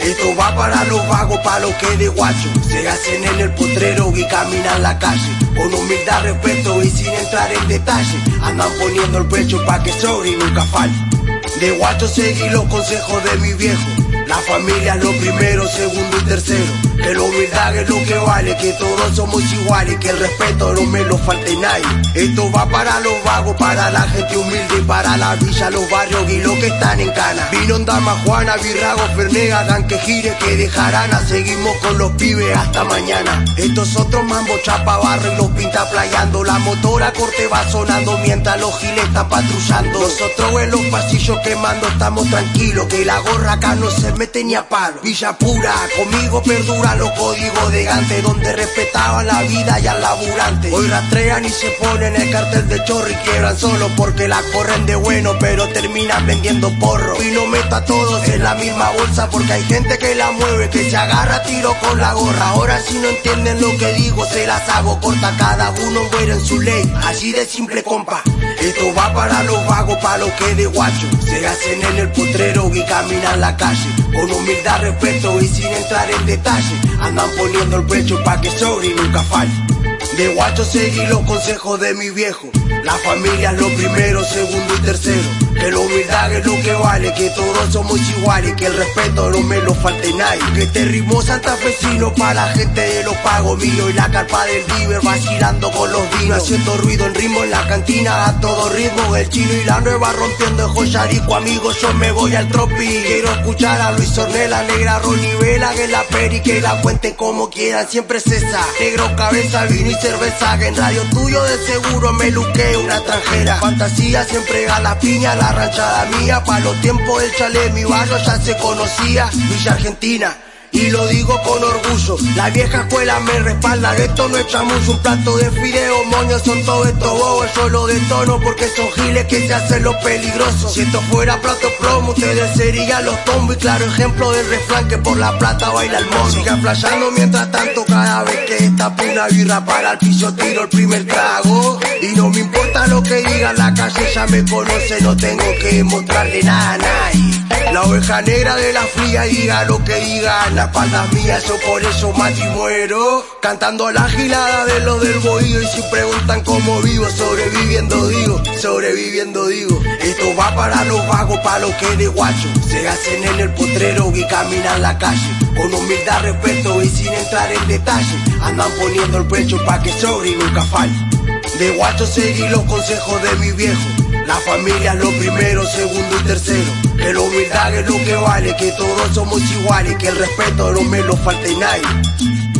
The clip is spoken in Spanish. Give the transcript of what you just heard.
Esto va para los vagos, para los que de guacho Se hacen en el potrero y caminan la calle. Con humildad, respeto y sin entrar en detalle Andan poniendo el pecho pa' que sobre y nunca falle. De guacho seguí los consejos de mi viejo. La familia es lo primero, segundo y tercero. Que la humildad es lo que vale, que todos somos iguales, que el respeto no me lo falte nadie. Esto va para los vagos, para la gente humilde, para la villa, los barrios y los que están en cana. Vino en Dama Juana, Virrago, Fernega, hagan que gire, que dejarán seguimos con los pibes hasta mañana. Estos otros mambo chapa barro y los pinta playando. La motora corte va sonando mientras los giles están patrullando. Nosotros en los pasillos quemando estamos tranquilos, que la gorra acá no se mete ni a palo. Villa pura, conmigo perdura los códigos de antes, donde respetaban la vida y al laburante. Hoy rastrean y se ponen el cartel de chorro y quiebran solo porque la corren de bueno, pero terminan vendiendo porro. Y no meto a todos en la misma bolsa porque hay gente que la mueve, que se agarra tiro con la gorra. Ahora si no entienden lo que digo, se las hago corta, cada uno muere en su ley. Así de simple, compa. Esto va para los vagos, para los que de guacho. Se hacen en el potrero y caminan la calle. Con humildad, respeto y sin entrar en detalle. Andan poniendo el pecho pa' que sobre y nunca falte. De guacho seguí los consejos de mi viejo. La familia es lo primero, segundo y tercero. Que la humildad es lo que vale, que todos somos iguales, que el respeto no me lo falte nadie. Que este ritmo santafesino para la gente de los pagos míos y la carpa del Diver vacilando con los dinos. Haciendo ruido en ritmo en la cantina a todo ritmo. El chino y la nueva rompiendo el joyarico, amigos, yo me voy al tropi. Quiero escuchar a Luis Ornella, negra Ronnie Vela, que la peri, que la cuenten como quieran, siempre cesa. Negro, cabeza, vino y cerveza, que en radio tuyo de seguro me luque una extranjera. Fantasía siempre a la piña, la ranchada mía. Pa' los tiempos del chalet, mi barrio ya se conocía. Villa Argentina. Y lo digo con orgullo, la vieja escuela me respalda, esto no es chamuyo, un plato de fideo, moños son todos estos bobos, yo lo detono porque son giles que se hacen los peligrosos. Si esto fuera plato promo, ustedes serían los tombos y claro ejemplo del refrán que por la plata baila el mono. Sigan flasheando mientras tanto cada vez que esta una birra para el piso tiro el primer trago. Y no me importa lo que diga la calle, ya me conoce, no tengo que mostrarle nada a. La oveja negra de la fría diga lo que diga, la espalda mía, yo por eso mato y muero. Cantando la gilada de lo del bohío y si preguntan cómo vivo, sobreviviendo digo, sobreviviendo digo. Esto va para los vagos, para los que de guacho. Se hacen en el potrero y caminan la calle. Con humildad, respeto y sin entrar en detalle. Andan poniendo el pecho pa' que sobre y nunca falte. De guacho seguí los consejos de mi viejo. La familia es lo primero, segundo y tercero. Que la humildad es lo que vale, que todos somos iguales, que el respeto no me lo falte nadie.